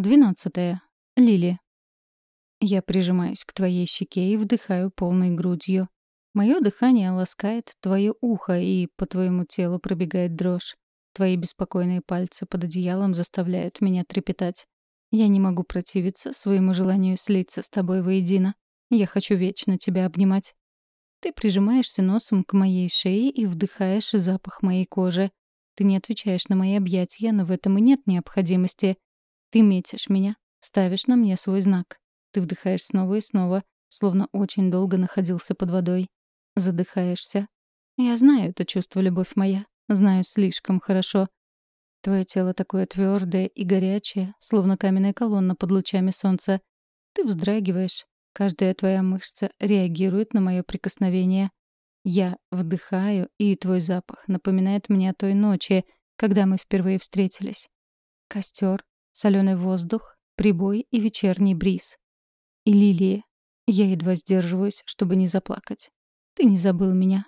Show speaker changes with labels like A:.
A: Двенадцатое. Лили. Я прижимаюсь к твоей щеке и вдыхаю полной грудью. Мое дыхание ласкает твое ухо, и по твоему телу пробегает дрожь. Твои беспокойные пальцы под одеялом заставляют меня трепетать. Я не могу противиться своему желанию слиться с тобой воедино. Я хочу вечно тебя обнимать. Ты прижимаешься носом к моей шее и вдыхаешь запах моей кожи. Ты не отвечаешь на мои объятия, но в этом и нет необходимости. Ты метишь меня, ставишь на мне свой знак. Ты вдыхаешь снова и снова, словно очень долго находился под водой. Задыхаешься. Я знаю это чувство, любовь моя. Знаю слишком хорошо. Твое тело такое твердое и горячее, словно каменная колонна под лучами солнца. Ты вздрагиваешь. Каждая твоя мышца реагирует на мое прикосновение. Я вдыхаю, и твой запах напоминает мне о той ночи, когда мы впервые встретились. Костер, соленый воздух, прибой и вечерний бриз. И лилии. Я едва сдерживаюсь, чтобы не заплакать. Ты не забыл меня.